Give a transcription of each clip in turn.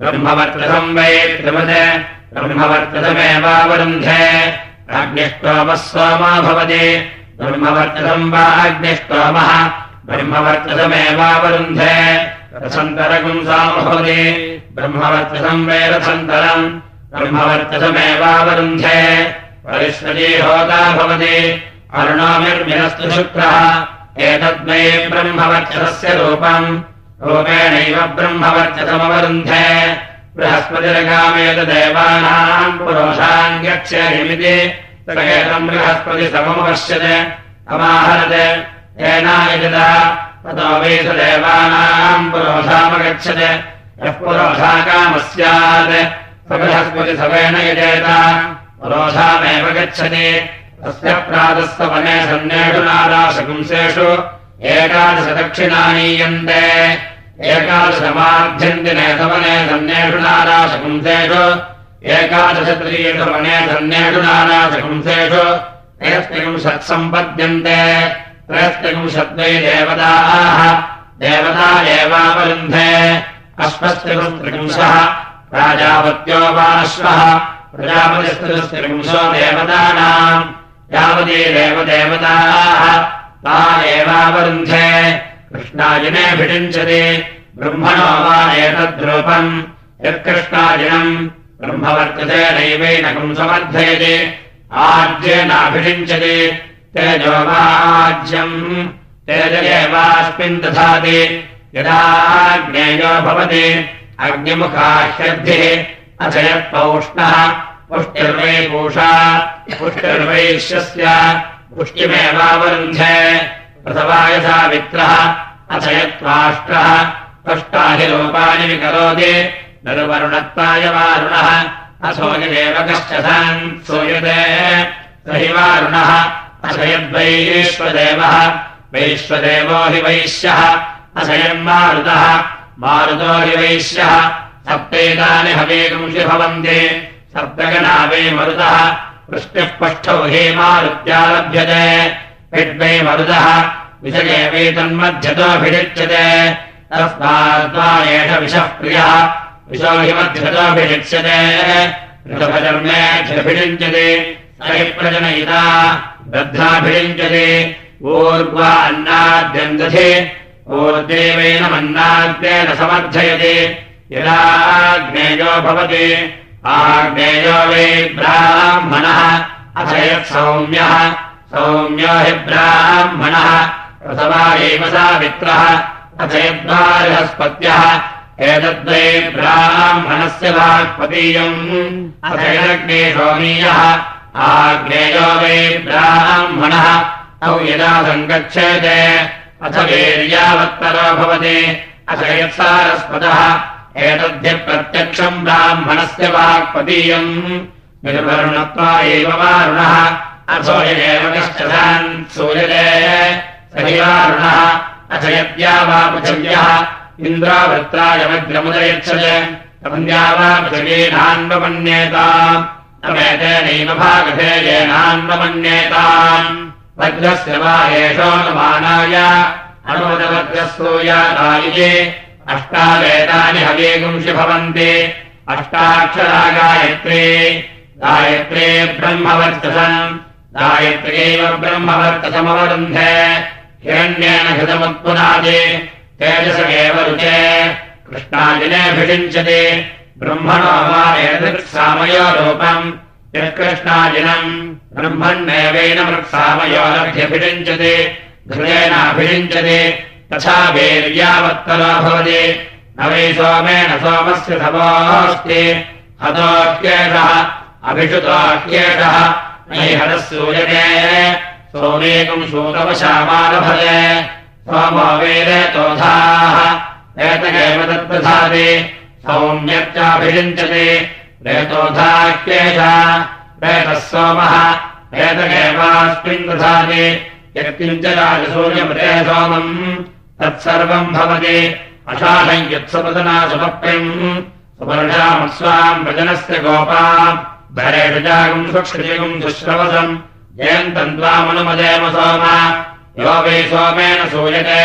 ब्रह्मवर्तसं वै त्रिवद ब्रह्मवर्तसमेवावरुन्धे अग्निष्टोमः सोमो भवति ब्रह्मवर्तसं वा अग्निष्टोमः ब्रह्मवर्तसमेवावरुन्धे रसन्तरगुंसामो भवति ब्रह्मवर्तसं वै रसन्तरम् ब्रह्मवर्तसमेवावरुन्धे परिष्वजी होता भवति अरुणोमिर्मिनस्तु शुक्रः एतद्वै ब्रह्मवर्चसस्य रूपम्। रूपेणैव ब्रह्मवर्चसमवरुन्धे। बृहस्पतिरगामेतदेवानाम् पुरोषाम् गच्छेयमिति एतम् बृहस्पति सममपश्यत् अमाहरत् येनायजता ततो वै स देवानाम् पुरोषामगच्छत्। यः पुरोषाकामः स्यात्। स बृहस्पतिसवेन यजेत पुरोषामेव गच्छति तस्य प्रातस्तवने सन्नेषु नाराशपुंसेषु एकादशदक्षिणानीयन्ते। एकादशमाध्यन्तिने सवने सन्नेषु नाराशपुंसेषु एकादशत्रीयसवने सन्नेषु नाराशपुंसेषु त्रयस्त्रिंशत्सम्पद्यन्ते। त्रयस्त्रिंशद्वै देवताः देवता एवावरुन्धे। अश्वस्त्रिंशः प्राजापत्यो वाश्वः प्रजापतिस्त्रिंशो देवतानाम् यावती देवदेवताः ता एवावरुन्धे कृष्णाजिने भिडिञ्चति ब्रह्मणो वा एतद्रूपम् यत्कृष्णाजिनम् ब्रह्मवर्तते नैवैनकम् समर्थयति आज्येनाभिषिञ्चति तेजो वाज्यम् तेज एवास्मिन् दधाति। यदा ज्ञेयो भवति अग्निमुखाह्यद्भिः अथ यत्पौष्णः पुष्टिर्वै पूषा पुष्टिर्वैश्यस्य पुष्टिमेवावरुन्धे प्रथवा यथा मित्रः अथ यत्त्वाष्टः त्वष्टा हि रूपाणि विकरोति। नरुवरुणत्वाय वारुणः असोयदेव कश्च सन् सूयते। स हि वारुणः अथ यद्वैश्वदेवः वैश्वदेवो हि वैश्यः असयन्मारुतः मारुतो। हि वैश्यः सप्तैतानि हवेगुंसि भवन्ति सप्तगणा वै मरुतः। वृष्टिः पष्ठौ हे मारुत्या लभ्यते। विद्वै मरुतः। विषये वेतन्मध्यतोऽभिषिच्यते तस्माद्वा एष विषः प्रियः। विशो हि मध्यतोऽभिषिच्यते ऋषभजर्मेऽभिषिञ्चते स हि प्रजनयिता। बद्धाभिषिञ्चते ऊर्ध्वा अन्नाद्यम् दधि ऊर्देवेनमन्नाद्येन समर्थयति यदाग्नेयो भवति आग्नेयो वै ब्राह्मणः अथ यत् सौम्यः हि ब्राह्मणः। प्रसवा एव सा मित्रः अथ यद्वारहस्पत्यः एतद्वै ब्राह्मणस्य वाक्पतीयम् अथ यदग्ने सोमीयः। आग्नेयो वै ब्राह्मणः। तौ यदा सङ्गच्छेते अथ वीर्यावत्तरो भवति। अथ यत्सारस्पदः एतद्य प्रत्यक्षम् ब्राह्मणस्य वाक्पदीयम् एव वारुणः अथो एव कश्चन सूयते स हि वारुणः अथ यद्या वा पृथिव्यः इन्द्रावृत्रायमग्रमुदयच्छत् तमन्या वा पृथिवीनान्वमन्येताम् तमेतेनैव भागधेयेनान्वमन्येताम् वज्रस्य वा एषोऽनुमानाय अनुमदवज्रसूयादायिजे अष्टावेदानि हवेगुंसि भवन्ति। अष्टाक्षरा गायत्री गायत्री ब्रह्मवर्चसम् गायत्र्यैव ब्रह्मवर्चसमवरुन्धे। हिरण्येन हृतमुत्पुनादि तेजस एव ब्रह्मणो वा एतत्सामयो रूपम् यत्कृष्णाजिनम् ब्रह्मण्येवेन मृत्सामयो लभ्यभिषिञ्चति घृतेनाभिषिञ्चति तथा वीर्यावत्तरो भवति न वै सोमेन सोमस्य समोऽस्ति हतोऽह्येषः अभिषुतोऽह्येषः नैहरः सूयते सोमेकम् सूतवशामालभते सोमो वेदतोधाः एतगेव तत्प्रधाति। सौम्यत्याभिषिञ्चति रेतोधाह्येष वेदः सोमः। एतगेवास्मिन् दधाति यत्किञ्च राजसूर्यमृते सोमम्। तत्सर्वम् भवति। अषाढम् यत्सपदना सुमप्यम् सुपर्षामस्वाम् भजनस्य गोपाम् भरेषजागम् सुक्षिजगम् दुश्रवसम् जयन्तम् त्वामनुमदेम सोम। यो वै सोमेन सूयते।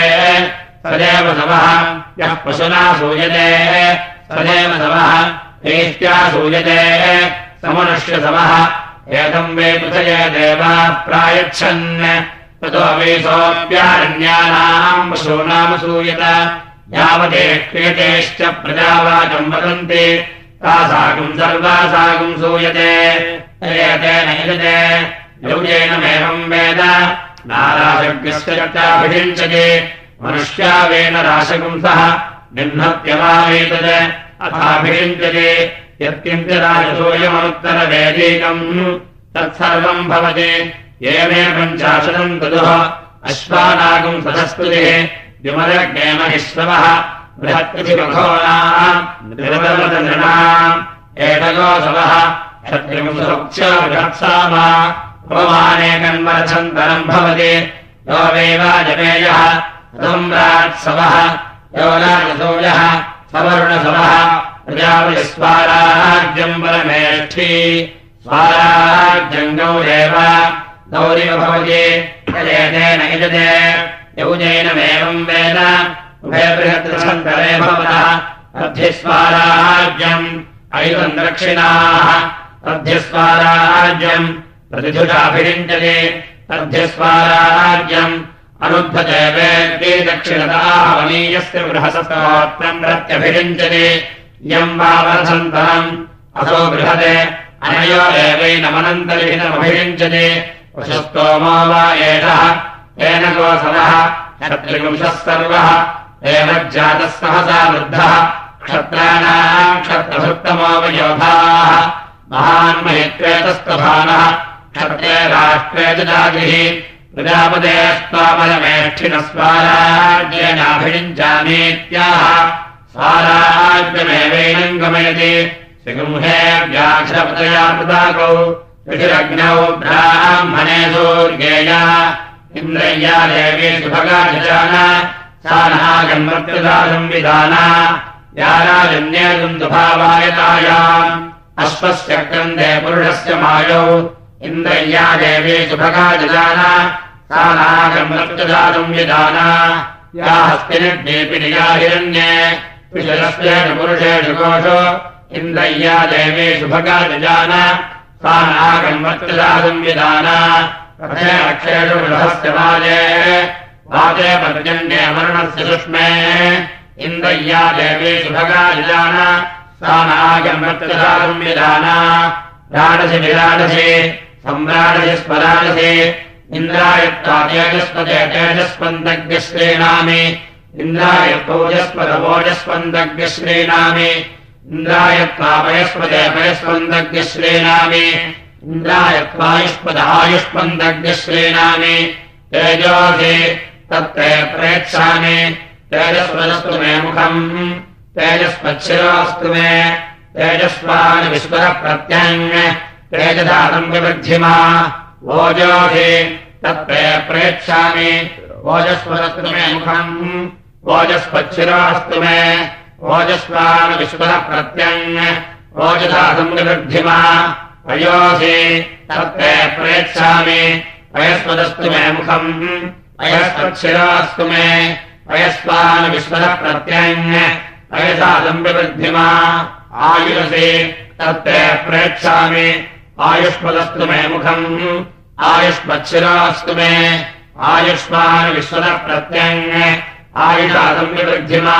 सदेव समः यः पशुना सूयते। सदेव समः प्रीत्या सूयते। समनुष्य समः। एतम् वे पृथये देवा प्रायच्छन् ततो वै सोऽप्यारण्यानाम् पशूनामसूयत यावते क्रियतेश्च प्रजावाचम् वदन्ति। तासाकम् सर्वासाकम् सूयते। तेन यजते। यौजेनमेवम् वेद। नाराशज्ञस्य चाभिषिञ्चते मनुष्यावेन राशकुंसः निह्नत्यमावेतत् अथाभिषिञ्चते। यत्किञ्चराजसूयमनुत्तरवेदीकम् तत्सर्वम् भवति येमे पञ्चाशतम् तदुः अश्वानागम् सदस्तुतिः विमलज्ञेमहिश्रवः बृहत्कृतिमघोनाम् एतगोसवः। क्षत्रिमुक्ष्यसामा पवमाने कन्वरसन्तरम् भवति। यो वैवाजपेयः सम्राट्सवः यो राजसूयः। सवर्णसवः। प्रजापतिस्वाराज्यम् परमेष्ठी स्वाराज्यम् गौरेव गौरिव भवति। यजेतेन यजते। यौजैनमेवम् वेद। उभयबृहत्सन्तरे भवतः। अध्यस्वाराज्यम् ऐतम् दक्षिणाः अध्यस्वाराज्यम् प्रतिधुषाभिषिञ्चते अध्यस्वाराज्यम् अनुद्धते बृहसस्तोत्रम् प्रत्यभिषिञ्चते इयम् वावसन्तरम् असो बृहते। अनयोरेवैनमनन्तरहितमभिषिञ्चते वशस्तोमो वा एषः तेन कोसलः क्षत्रिवंशः सर्वः एव जातः सहसा वृद्धः। क्षत्राणाम् क्षत्रभृत्तमोपयोधाः महान् महित्वेतस्तभानः क्षत्रे राष्ट्रे च जातिः प्रजापतेस्त्वामलमेष्ठिनः स्वाराज्येनाभिषिञ्चामीत्याह स्वाराज्यमेवैनम् गमयति। श्रीगृहे व्याघ्रपतया पृताकौ ऋषिरग्नौ ब्राह्मणे सूर्येया इन्द्रय्या देवी सा नागन्मर्त्यदा संविधाना या राजन्येदुन्दुभावायतायाम् अश्वस्य क्रन्दे पुरुषस्य मायौ इन्द्रय्या देवी सा नागन्मर्त्यदा संविधाना या हस्तिनिर्देपि निया हिरण्ये विषयस्येन पुरुषेषु कोषो इन्द्रय्या देवी सुभगाजान सा अक्षेषु गृहस्य वाजे। पर्जन्ये मरणस्य सुष्मे। नागन्मर्त्यदासंविधाना राडसि विराडसि सम्राडसि स्मराडसि इन्द्रायत्ता तेजस्पदे तेजस्पन्दज्ञश्रीणामि इन्द्रायत्तोजस्पदवोजस्पन्दज्ञश्रीणामि इन्द्रायत्वा पयस्पदे पयस्पन्दज्ञश्रीणामि इन्द्रायत्वायुष्पदायुष्पन्दज्ञश्रीणामि तेजोधि तत्ते प्रेक्षामि। तेजस्वदस्तु मे मुखम्। तेजस्वच्छिरोऽस्तु मे। तेजस्वान् विश्वः प्रत्यङ् तेजदातम् विवृद्धिमा। ओजोधि तत्ते प्रेक्षामि। ओजस्वदस्तु मे मुखम्। ओजस्वच्छिरोऽस्तु मे ओजस्वान् विश्वः प्रत्यङ् ओजदातम् विवृद्धिमा अयोधि तत्ते प्रेक्षामि अयस्वदस्तु मे मुखम्। अयस्वच्छिरोऽस्तु मे। अयस्वान् विश्वः प्रत्यङ् अयसादम् विवृद्धिमा आयुरसि, तत्ते प्रेक्षामि आयुष्मदस्तु मे मुखम्। आयुष्मच्छिरोऽस्तु मे। आयुष्मान् विश्वः प्रत्यङ् आयुषादम् विवृद्धिमा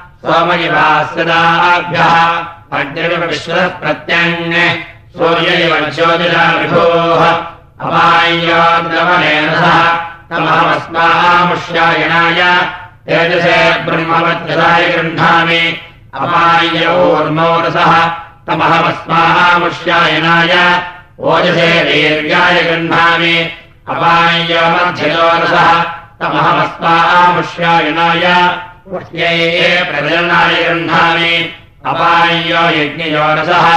सोमयिवास्यदाभ्यः अग्निरिव विश्वः प्रत्यङ् सूर्यैव ज्योतिषा विभोः अमाय्योद्रवणेन सह तमहमस्मामुष्यायणाय तेजसे ब्रह्मवत्यदाय गृह्णामि अमाय्योर्मोरसः तमहमस्मामुष्यायणाय ओजसे वीर्याय गृह्णामि अपाय्योमध्ययोरसः तमहमस्मामुष्यायणाय प्रजनाय गृह्णामि अपाय्यो यज्ञयोरसः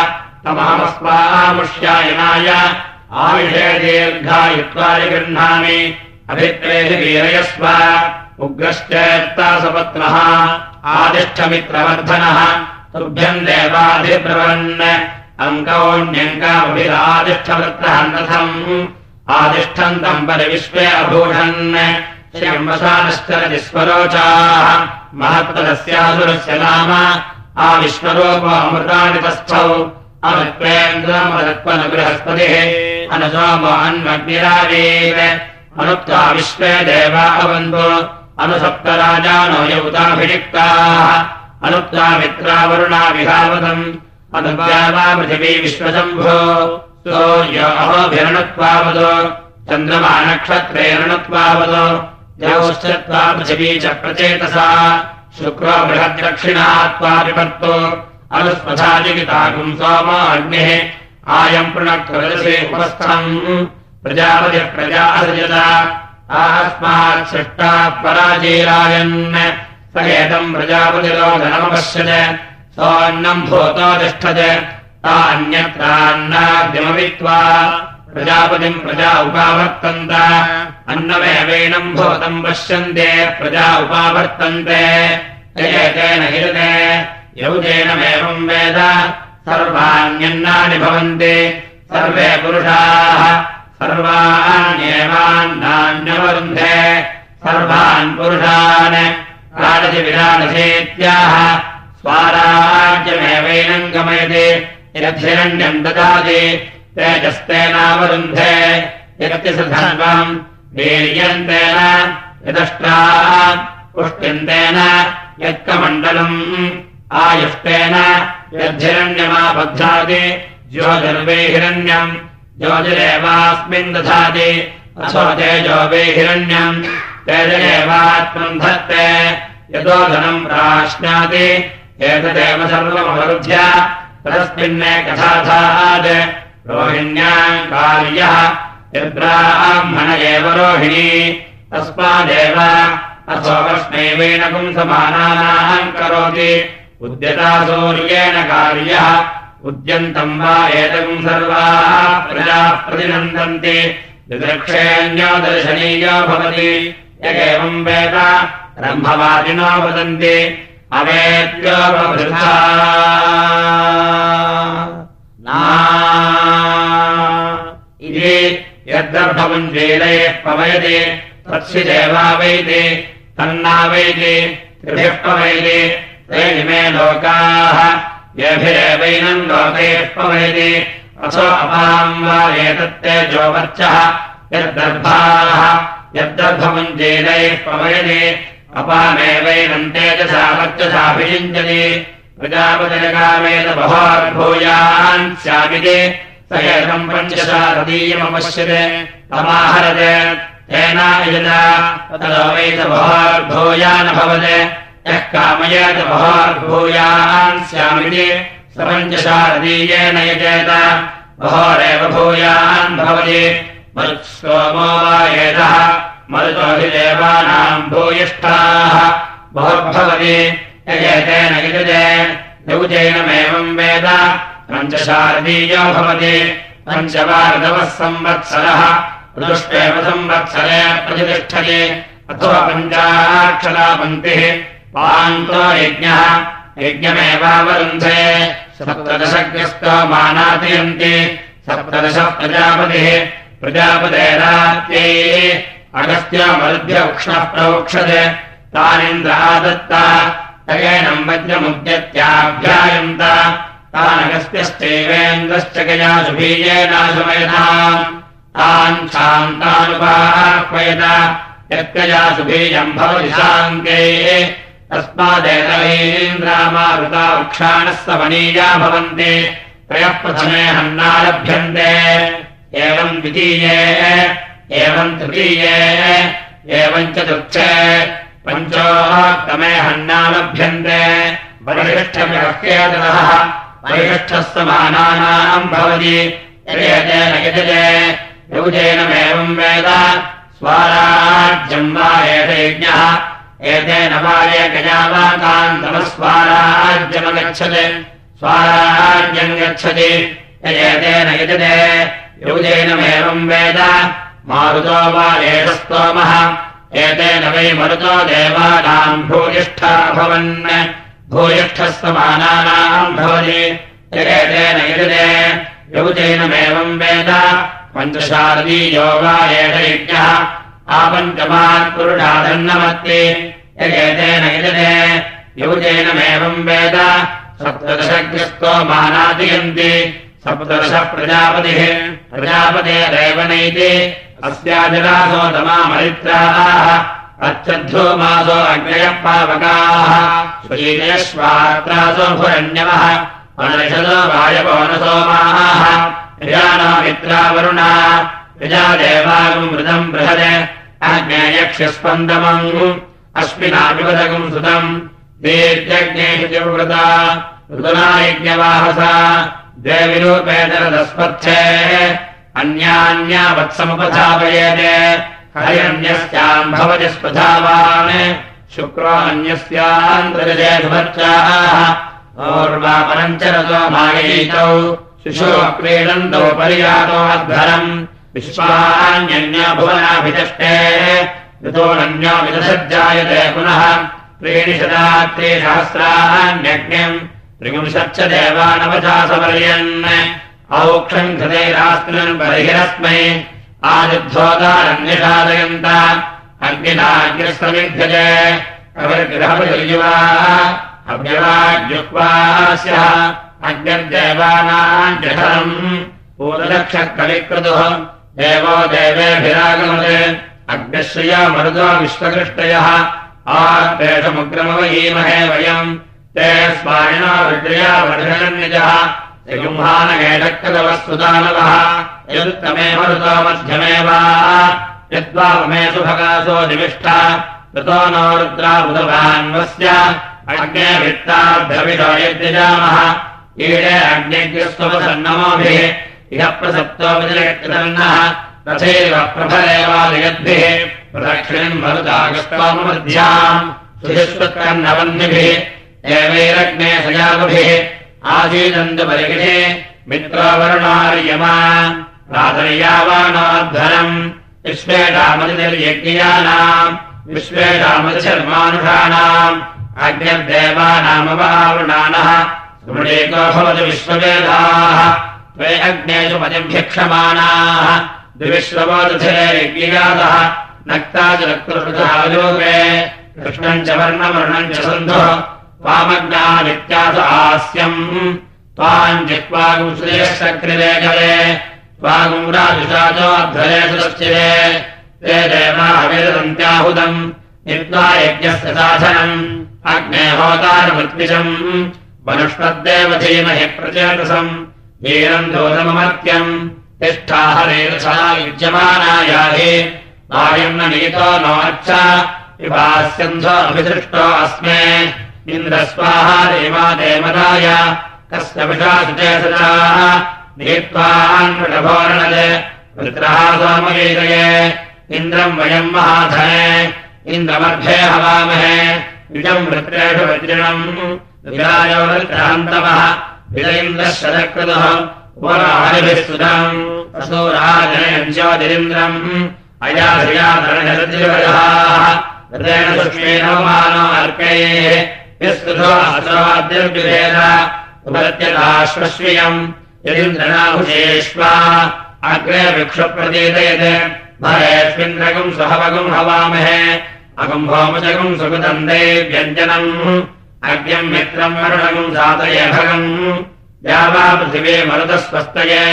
तमामस्वामुष्यायनाय आविषे दीर्घायुत्वाय गृह्णामि अभिप्रेः वीरयस्व उग्रश्चेत्तासपत्नः आदिष्ठमित्रवर्धनः तुभ्यम् देवाधिब्रवन् अङ्कौण्यङ्कामभिरादिष्ठवृत्रहन्नथम् आदिष्ठन्तम् परिविश्वे अभूषन् स्वरोचाः महत्तदस्यासुरस्य नाम आविश्वरोपमृतानि तस्थौ अमत्वेन्द्रमदत्वनुबृहस्पतिः अनुसोमो अन्वग्निरावीर अनुक्ता विश्वे देवा अवन्तो अनुसप्तराजानो यौताभिषिक्ताः। अनुक्ता मित्रावरुणा विहावतम् अनुद्यावा पृथिवी विश्वशम्भो। सूर्योभिरणत्वावदो चन्द्रमा नक्षत्रेरणत्वावदो च प्रचेतसा शुक्रो बृहद्दक्षिणा त्वा विपत्तो। अनुस्मथाजिगिताकुम् सोमो अग्निः आयम् पृणक्तरसे उपस्थम्। प्रजापतिः प्रजा असृजत अस्मात् सृष्टाः पराजीरायन् स एतम् प्रजापतिरोधनमपश्यत् सोऽन्नम् भूतो तिष्ठत्। तान्यत्रान्नाद्यमवित्वा प्रजापतिम् प्रजा उपावर्तन्त। अन्नमेवैनम् भूतम् पश्यन्ते प्रजा उपावर्तन्ते। तेन हिरते यौजेनमेवम् वेद। सर्वाण्यन्नानि भवन्ति सर्वे पुरुषाः। सर्वाण्येवान्नान्यवरुन्धे सर्वान् पुरुषान्। राडसि विराडसेत्याह स्वाराज्यमेवैनम् गमयति यद्धिरण्यम् ददाति तेजस्तेनावरुन्धे यत्यसधर्वम् वीर्यन्तेन यदष्ट्रा पुष्ट्यन्तेन यत्कमण्डलम् आयुष्टेन यद्धिरण्यमाबध्नाति ज्योतिर्वे हिरण्यम् ज्योतिरेवास्मिन् दधाति अथो तेजो वे हिरण्यम् तेजरेवात्मम् धत्ते यतो धनम् प्राश्नाति एतदेव सर्वमवरुध्य तस्मिन्ने कथाधात् रोहिण्याम् कार्यः यद्ब्राह्मण एव रोहिणी। तस्मादेव वष्णैवेन पुंसमानानाम् करोति। उद्यता सूर्येण कार्यः। उद्यन्तम् वा एतम् सर्वाः प्रजाः प्रतिनन्दन्ति दिदृक्षेऽन्यो दर्शनीयो भवति। यगेवम् वेद ब्रह्मवादिनो वदन्ति। अवेद्योपवृथा इति यद्दर्भवञ्जेलयः पवयति तस्य देवा तन्ना वैति त्रिभिः पवयति ते इमे लोकाः। येभिरेवैनम् लोकैः पवयति असो अपाम् वा एतत्ते जोवर्चः। यद्दर्भाः यद्दर्भमुञ्जेलैः पवयति अपामेवैनम् तेजसा वर्चसाभिषिञ्चति प्रजापतिरकामेत बहोर्भूयान् स्यामिति स एकम् पञ्चशारदीयमपश्यते तमाहरते तेनायता ततो वैत बहोर्भूयानभवत् यः कामयेत बहोर्भूयान् स्यामिति। स पञ्चशारदीयेन यजेत। बहोरेव भूयान् भवति। मरुत्सोमो वा एतः। मरुतो भूयिष्ठाः। बहुर्भवति यजेतेन युजे यौजेनमेवम् वेद। पञ्चशारदीयो भवति। पञ्चवार्धवः संवत्सरः। ऋतुष्वेव संवत्सरे प्रतिष्ठति। अथवा पञ्चाक्षरा पङ्क्तिः पान्तो यज्ञः यज्ञमेवावरुन्धे सप्तदशग्रस्तो मानातयन्ति। सप्तदश प्रजापतिः। प्रजापतेरात्यै अगस्त्यामरुभ्य उक्ष्णः प्रवोक्षते तानिन्द्रादत्ता। तगेनम् वज्रमुद्यत्याभ्यायन्त तानगस्त्यश्चैवेन्द्रश्च गया सुभीयेनाशमयथा तान् शान्तानुपाह्वयत यत्कया सुभीयम् भवति शान्त्यै तस्मादेतैन्द्रामारुता वृक्षाणः भवन्ति त्रयः प्रथमे हन्नालभ्यन्ते एवम् द्वितीये एवम् तृतीये एवम् चतुर्थे पञ्चोक्तमे हन्नालभ्यन्ते वरिष्ठव्यक्येतरः वरिष्ठः समानानाम् भवति यजेन यजते यौजेनमेवम् वेद। स्वाराज्यम् वा एष यज्ञः एतेन वाये गजावाकान्तमस्वाराज्यमगच्छत् स्वाराज्यम् गच्छति एतेन यजते युजेनमेवम् वेद। मारुतो वा एष स्तोमः एतेन वै मरुतो देवानाम् भूयिष्ठा भवन् भूयिष्ठस्तमानानाम् भवति। एतेन यजते युजेनमेवम् वेद। पञ्चशारदीयो वा एष यज्ञः। आपञ्चमात्पुरुषादन्नमत्ति यजेतेन यजते युजेनमेवम् वेद। सप्तदशग्रस्तो मानादयन्ति। सप्तदश प्रजापतिः। प्रजापतेरेव नैति अस्याजरासोदमा मासो अग्नयः पावकाः। श्रीजयश्वात्रासो भुरण्यवः। अनषदो वायवोनसोमाः प्रजाना मित्रावरुणा। प्रजादेवागम् मृदम् बृहद अग्नेयक्षस्पन्दमम् अस्मिनाभिपदकम् सुतम्। दीर्घज्ञेषु व्रता ऋतुनायज्ञवाहसा। देविरूपेतरदस्पर्थे अन्यान्या हरिरन्यस्याम् भवति स्पधावान्। शुक्रो अन्यस्यान्तर्जेभर्चाः और्वापरम् च रतो माययितौ शिशो क्रीडन्तौ ऋतोरन्यो विदसज्जायते पुनः। त्रीणि शता त्रिसहस्रान्यज्ञम् त्रिपुंशच्च देवानवचासपर्यन् औक्षम् कृतैरास्मिन् बर्हिरस्मै आदिद्धोदारन्यषादयन्त अग्निनाग्निस्तमिभ्यजे अवर्गृहपतिर्युवा अव्यवाज्युक्वास्यः अग्निर्देवानाम् जठरम् पूर्वदक्षः कविक्रतुः देवो देवेभिरागमते अग्निश्रिया मरुदो विश्वकृष्टयः आपेषमुग्रमवयीमहे वयम् ते विद्रया वर्धनन्यजः युम्हानगेडक्कदवः सुदानवः यदुत्तमे मरुतो मध्यमे वा। यद्वामे सुभगासो निविष्टा। ऋतो नो रुद्रा बुधवान्वस्य अग्ने वित्ताभ्यविषो यद्यजामः। ईडे अग्निग्रस्वसन्नमोभिः इह प्रसप्तो विजयकृतन्नः। तथैव प्रभरेवालयद्भिः प्रदक्षिणम् मरुतागस्त्वामध्याम् सुधिष्वत्कर्णवन्निभिः एवैरग्ने सजाभिः आसीदन्तपरिगिणे मित्रावरुणार्यमा प्रातर्यावाणाद्धरम् विश्वे रामतिर्यज्ञयानाम् विश्वे रामतिशर्मानुषाणाम् अग्निर्देवानामवावृणानः सुमृणेको भवति विश्ववेदाः। त्वे अग्नेषु पतिभ्यक्षमाणाः। द्विविश्ववोदधे यज्ञयातः नक्ता च नक्तृषुधालोके कृष्णम् च वर्णवर्णम् च सन्धुः। त्वामग्ना नित्यास आस्यम्। त्वाम् जिह्वागुश्रेयश्चक्रिरे गले सुरश्चिरे ते देवावेदन्त्याहुतम् नित्वा यज्ञस्य साधनम्। अग्ने होतारमृत्विषम् वनुष्पद्देव धीमहि प्रचेतसम्। वीरम् दोतममर्त्यम् तिष्ठा हरेरसा युज्यमानायाहि वायम् न नीतो नोच्च विभास्यन्धो अभिसृष्टो अस्मे। इन्द्रस्वाहा देवा देवदाय कस्य विषासुचेसजाः सोमगीतये इन्द्रम् वयम् महाधने इन्द्रमर्भे हवामहे। इदम् वृत्रेषु वज्रिणम्। विरायो वृत्रान्तवः विद इन्द्रः शतकृतः पुराहरिभिः सुतम् असोराजनयम् हृदेन सुष्मेनो मानो असोद्यर्विभेद उपत्यताश्वश्रियम् यदिन्द्रनाभुषेष्वा अग्रे वृक्षप्रतीतयत्। भरेष्विन्द्रगम् सहवगम् हवामहे। अगम्भोमुचगम् सुकृतम् व्यञ्जनम् अग्निम् मित्रम् वरुणगम् सातयभगम्। यावा पृथिवी मरुतस्वस्तये।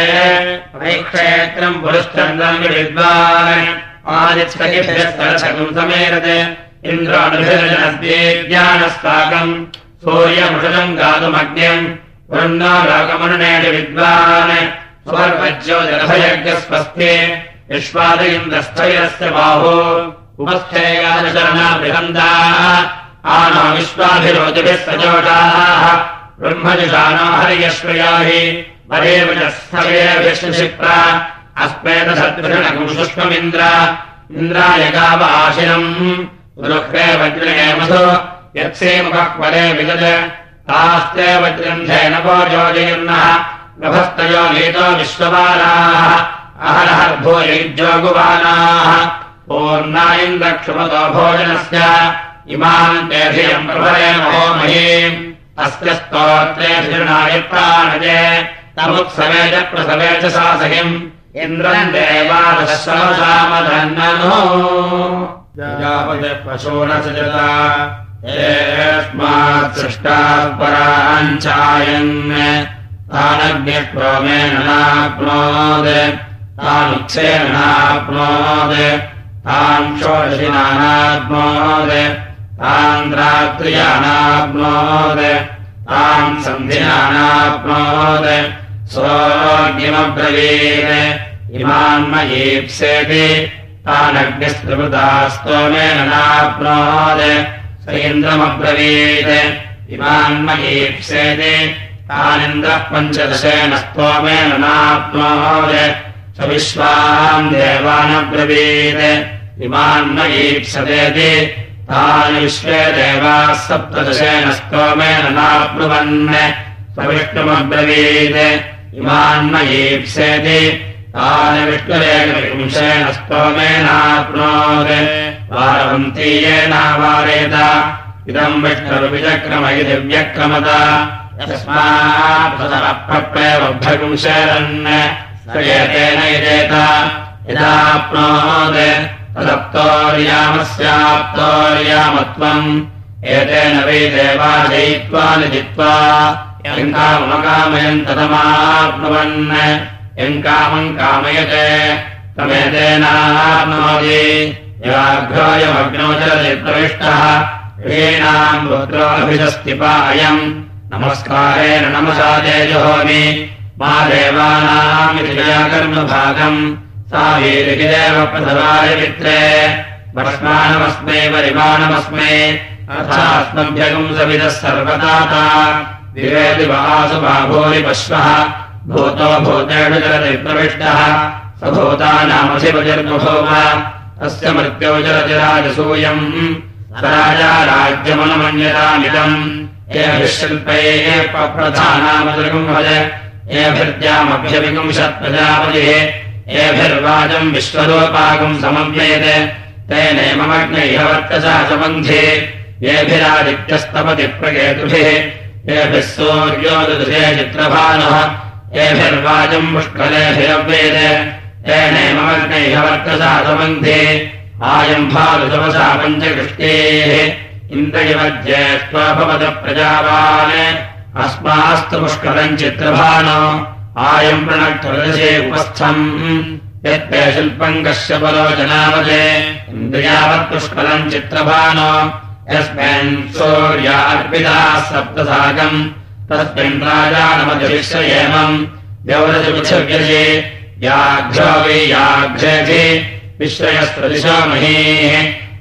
वैक्षेत्रम् पुरुश्चन्द्रम् विद्वान् आदित्यगिभ्यस्तरसकम् समेरत्। इन्द्रानुभिर्जनद्येज्ञानस्ताकम् सूर्यमुषजम् गातुमग्न्यम् वृन्नो लोकमनुनेषु विद्वान् स्वर्वज्यो जलभयज्ञस्वस्थे विश्वाद इन्द्रस्थैरस्य बाहो। उपस्थेयादशरणा बृहन्दाः आनो विश्वाभिरोचिभिः सजोषाः। ब्रह्मजुषानो हर्यश्वया हि वरेव च स्थवेभिष्टिप्रा अस्मेतसद्भृणकम् सुष्ममिन्द्र इन्द्राय गाव आशिनम् दुःखे वज्रयेमसु यत्से मुखक्वरे विदज तास्ते वज्रन्धेन वो योजयन्नः गभस्तयो नीतो विश्वबालाः अहरहर्भूयैज्योगुबालाः पूर्णा इन्द्रक्षुमतो भोजनस्य इमान् ते धियम् प्रभरे महो महीम् अस्य स्तोत्रे धिरुणायप्राणजे तमुत्सवे च प्रसवे च सासहिम् इन्द्रम् पशूनसजता सृष्टाः पराञ्चायन् तानग्निक्रोमेण नाप्नोद तानुत्सेन नाप्नोद तान् षोडशिनानाप्नोद तान् रात्र्यानाप्नोद तान् सन्धिनानाप्नोद सोऽग्निमब्रवीत् इमान्मयीप्सेति तानग्निस्त्रिवृता स्तोमेन नाप्नोद स इन्द्रमब्रवीत् इमान्मयीप्सेति तानिन्द्रः पञ्चदशेन स्तोमेन नाप्नोद स विश्वान् देवानब्रवीत्। इमान्मयीप्सतेति तानि विश्वे देवाः सप्तदशेन स्तोमेन नाप्नुवन्। स विष्णुमब्रवीत्। इमान्मयीप्सेति तानि विष्णुरेकविंशेन स्तोमेनाप्नोत् वारवन्तीयेनावारेत इदम् विष्णुर्विचक्रम इति व्यक्रमत यस्मात्प्रप्रेवभ्यगुंशेरन् स एतेन यजेत। यदाप्नोत् तदप्तोर्यामस्याप्तोर्यामत्वम् एतेन वै देवा जयित्वा निजित्वा। यम् कामकामयम् तदमाप्नुवन् यम् कामम् कामयते तमेतेनाप्नोति याघ्रोऽयमग्नौ चरति प्रविष्टः। ह्रीणाम् रुद्रोऽभिषस्तिपा अयम् नमस्कारेण नमसा तेजहोमि मा देवानामिति कर्मभागम् सा वीरिकिदेव प्रसवाय मित्रे वर्ष्माणमस्मै परिमाणमस्मै। अथास्मभ्यगम् सविदः सर्वदाता। विवेति वासु बाभूरि पश्वः भूतो भूतेषु चरति प्रविष्टः स भूतानामधिपतिर्बभूव तस्य मृत्यो राजा राज्यमनुमन्यतामिदम्। एभिः शिल्पैः प्रधानामदृगम् भज एभिर्द्यामभ्यविपुंशत्प्रजापतिः एभिर्वाजम् विश्वरूपाकम् समव्ययते तेनेमग्नैः वर्तसा सबन्धे। येभिरादित्यस्तपति प्रकेतुभिः येभिः सूर्योदृशे चित्रभानः येभिर्वाजम् पुष्कलेभिरव्येत तेनेमग्नैः वर्तसा सबन्धे आयम् भालुतमसा पञ्चकृष्टेः। इन्द्रयवज्येष्वाभवत प्रजावान् अस्मास्तु पुष्कलम् चित्रभानो। आयम् प्रणक्तदशे उपस्थम्। यत्ते शिल्पम् कश्यपलो जनावते इन्द्रियावत्पुष्कलम् चित्रभानो। यस्मिन् सूर्या अर्पिताः सप्तसाकम् तस्मिन् व्यवरजपृथिव्यजे व्याघ्रो वै याघ्रेधि विश्वयस्त्रदिशो महीः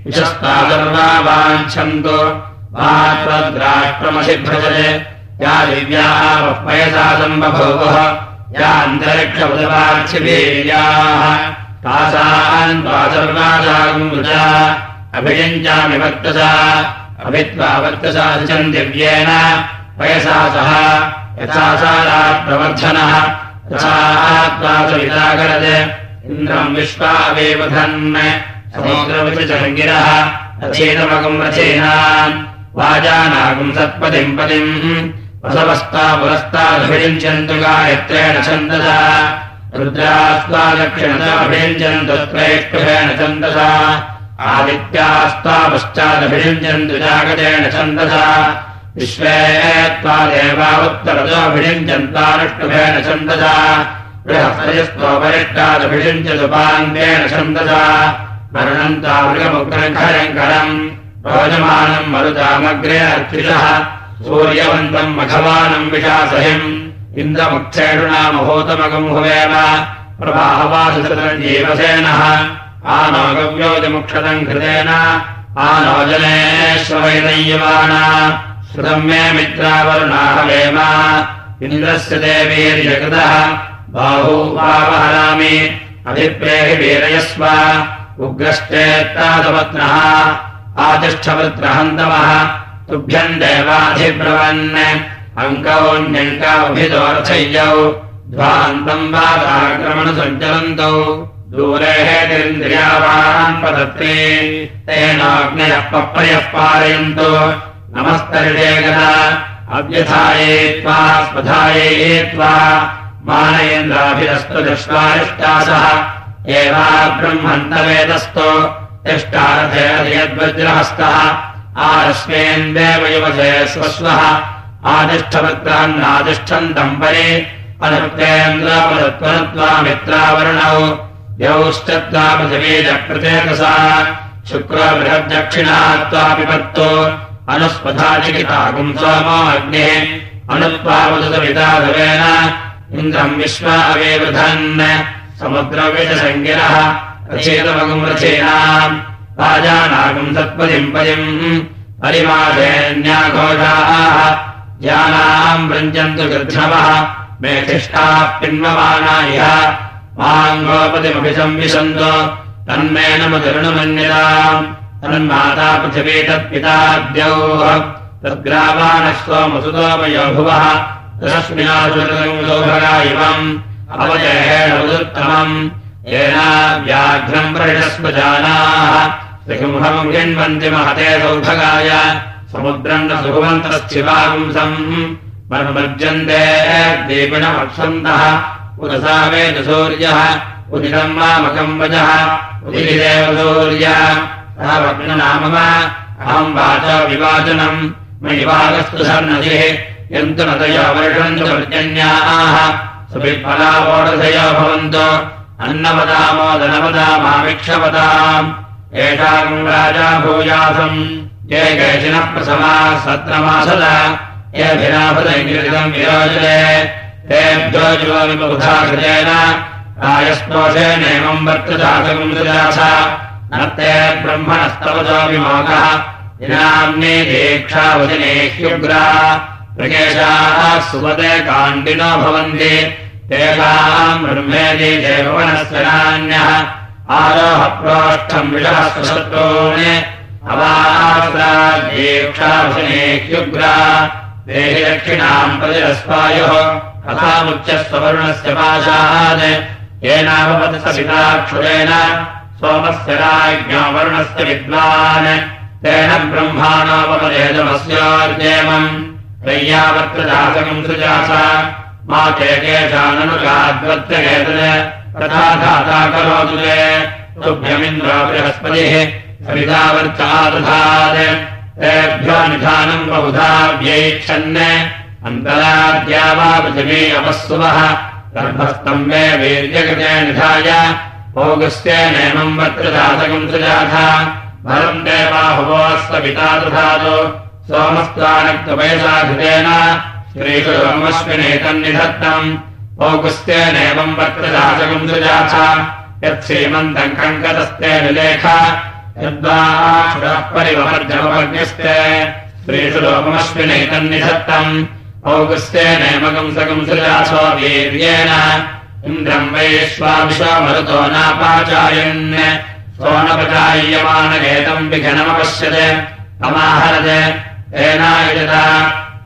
विशस्ता सर्वा वाञ्छन्तु मात्वद्राष्ट्रमसिभ्रजते या दिव्याः पयसा सम्बभूवः या वृजा अभियुञ्चामि वर्तसा अभित्वा वर्तसा दिशम् दिव्येन पयसा सह यथा सा प्रवर्धनः विश्वावेवधन् समुद्रविचङ्गिरः रथेतमकम् रथेनान् वाजानागम् सत्पदिम् पदिम् वसवस्ता पुरस्तादभिषिञ्चन्तु गायत्रेण छन्दसा रुद्रास्ता दक्षिणताभिषिञ्चन्तु त्रैष्टुभेण छन्दसा आदित्यास्ता पश्चादभिषिञ्चन्तु जागतेन छन्दसा विश्वे त्वा देवा उत्तरतोऽभिषिञ्चन्तानुष्टुभेण छन्दसा। बृहस्पतिस्त्वपरिष्टादभिषिञ्चतु पाङ्गेन छन्दसा। वर्णन्ता मृगमुग्रङ्खरङ्करम् रोजमानम् मरुतामग्रे अर्चिषः सूर्यवन्तम् मघवानम् विशासहिम् इन्द्रमुक्षेषुणामभूतमगम् हुवेम प्रवाहवासुतम् जीवसेनः आनोगव्योतिमुक्षतम् कृतेन आनोजनेश्ववैनय्यमाना श्रुतम् मे मित्रावरुणाहवेम इन्द्रस्य देवीर्यकृतः। बाहू वावहरामि अभिप्रेहि वीरयस्व। उग्रश्चेत्तादपत्नः। आतिष्ठवृत्रहन्तवः। तुभ्यम् देवाधिब्रवन्। अङ्कौन्यङ्काभिदोऽर्थय्यौ ध्वान्तम् वाताक्रमणसञ्चलन्तौ दूरे हेतिरिन्द्रियावान् पदत्ते तेनाग्नयः पप्रयः पारयन्तु नमस्तरिषे गता अव्यथाये त्वा स्पधाये त्वा मानयेन्द्राभिरस्तु दृष्ट्वारिष्टासः एवा ब्रह्मन्तवेदस्तु तिष्ठारथयद्वज्रहस्तः आरस्मेन्देव युवसे स्वस्वः। आदिष्ठवत्रान्नादिष्ठन्तम् परे अनुक्तेन्द्रापदत्वनत्वा मित्रावरणौ यौश्चत्वा पृथिवीजप्रचेतसा शुक्रो बृहद्दक्षिणा त्वापिपत्तो अनुस्पधाचिकितागुम् सोमो अग्निः अनुत्वावदतमिताधवेन इन्द्रम् विश्वा अवेवधन् समुद्रविषसङ्गिरः रचेतमगुम् रचेनाम् राजानागुम् सत्पदिम् पदिम् परिमाधेन्याघोषाः ज्ञानाम् वृञ्जन्तु गृध्रवः मेधिष्ठाः पिन्वमाना इह माङ्गोपतिमपि संविशन्तो तन्मेन मधुरणमन्यताम् तन्माता पृथिवी तत्पिताद्यौः तद्ग्रावाणः सोमसुतोमयो भुवः। रश्मिनाशुरङ्गोभगा इमम् अवजयेण उदुत्तमम्। येन व्याघ्रम् प्रहिषस्वजानाः त्रिगुंहम् हिण्वन्ति महते सौभगाय। समुद्रम् न सुभवन्तश्चिवागुंसम् मर्मज्यन्ते दीपिणमप्सन्तः। उदसा वेद सूर्यः उदितम् मामकम् वजः। उदिदेव सूर्य नाम अहम् वाचा विवाचनम् मयिवागस्तु सन्नदिः यन्तु नदयो वर्षन्तु पर्जन्याः। सुविफलावोढधयो भवन्तु। अन्नवदामोदनवदामामिक्षवदाम् एषाकम् राजा भूयासम् ये केशिनः प्रसमाः जुवविबुधा कृतेन रायस्पोषेणेवम् वर्तदासकम् सुजास न ते ब्रह्मणस्तवतो विमोकः दिनाम्ने दीक्षावचने ह्युग्रा। प्रकेशाः सुपदे काण्डिनो भवन्ति। तेषाम् ब्रह्मेति देववनस्य नान्यः। आरोह प्रोष्ठम् विषः सुशत्रून् अवादीक्षावचनेह्युग्रा देहि दक्षिणाम् प्रतिरस्वायुः कथामुच्यस्वरुणस्य येनावपतिसपिताक्षुरेण सोमस्य राज्ञो वरुणस्य विद्वान्। तेन ब्रह्माणोपदेशमस्योर्जेमम् त्रय्यावत्रजातकम् सुजास। मा ते केषाननुगाद्वत्येतत् तथा धाता करोतु तुभ्यमिन्द्रो बृहस्पतिः। सवितावर्चादधात्। तेभ्यो निधानम् बहुधा व्यैक्षन् अन्तराद्या वा पृथिवी अपःसुवः गर्भस्तम्बे वीर्यकृते निधाय भोगस्येनेमम् वत्रजातकम् सुजाथ भरम् देवाहुवोऽस्तपिता दधातु सोमस्त्वानक्तवयसाघृतेन श्रीषु ब्रह्मश्विनेतन्निधत्तम् औगुस्त्येनेवम् वक्रदाचकम् सुजाथ यत्सीमन्तम् कङ्कतस्ते निलेख यद्वाक्षुरः परिवमर्जमपज्ञस्ते श्रीषु लोकमश्विनेतन्निधत्तम् औगुस्त्येनेमकम् सकम् सुजाथो वीर्येण इन्द्रम् वैश्वाविश्वमरुतो नापाचायन् सोनपचाय्यमानगेतम् विघनमपश्यते अमाहरते तेनायुजत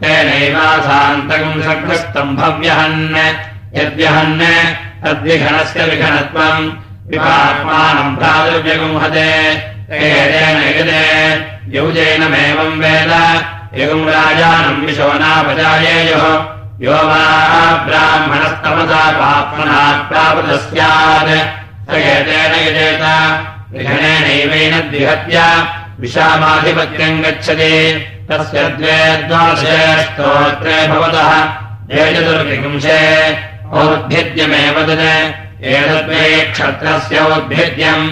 तेनैवासान्तकम् सग्रस्तम्भव्यहन् यद्यहन् तद्विघनस्य विघनत्वम् विपात्मानम् प्रादुर्व्यगुंहते तेन युजते यौजेनमेवम् वेद यगुम् राजानम् विशोनापजायेयुः यो वा ब्राह्मणस्तमसा पाप्मना प्रावृतः स्यात् स एतेन युजेत। विघनेनैवेन द्विहत्य। विशामाधिपत्यम् गच्छति। तस्य द्वे द्वादशे स्तोत्रे भवतः। एचतुर्विपुंशे औद्भिद्यमेव तत्। एतद्वे क्षत्रस्य औद्भिद्यम्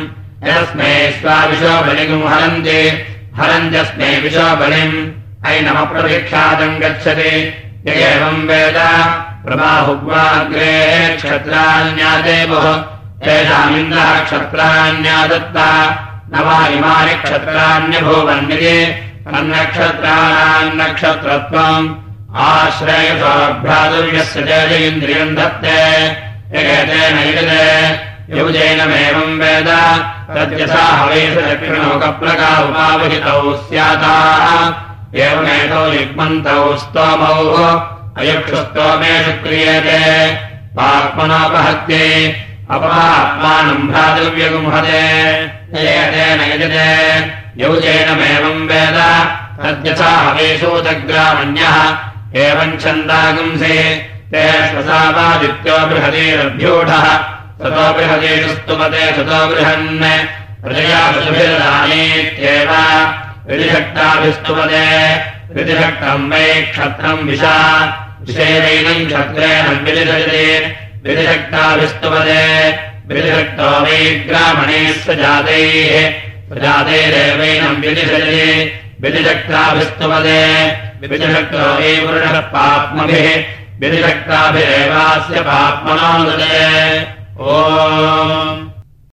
यस्मै स्वाविशो बलिगुम् हरन्ति। हरन्त्यस्मै विशो बलिम् ऐनमप्रतिख्यातम् गच्छति य एवम् वेद प्रबाहुग्वाग्रे क्षत्राण्यादेवः तेषामिन्द्रः क्षत्राण्यादत्ता न वा इमानि क्षत्राण्यभूवन्निति तन्नक्षत्राणाम् नक्षत्रत्वम् आश्रयसोऽभ्रातुर्यस्य तेज इन्द्रियम् धत्ते यगेतेन युजते। युजेनमेवम् वेद। तद्यथा हवेशदक्षिणोकप्लका उपावहितौ स्याताः एवमेतौ युग्मन्तौ स्तोमौ अयक्षुस्तोमेषु क्रियते पाप्मनोपहत्ये अपमात्मानम् भ्रातव्यगुंहते। तेन यजते। यौजेनमेवम् वेद। तद्यथा हवेशोदग्रामण्यः एवम् छन्दागुंसे ते श्वसावादित्यो बृहदेरभ्यूढः। ततो बृहदेषु स्तुमते ततो बृहन्। प्रजया पशुभिर्दानेत्येव विधिशक्ताभिस्तुमते विधिशक्तम् वै क्षत्रम् विशा। विषेवैनम् क्षत्रेण विलिधयते विधिशक्ताभिस्तुमते विधिशक्तो वै ग्रामणैः स्वजातैः प्रजातैरेवैनम् विलिधयते विधिशक्ताभिस्तुमते विधिशक्तो वै वृणः पाप्मभिः। विधिशक्ताभिरेवास्य पाप्मनो ओ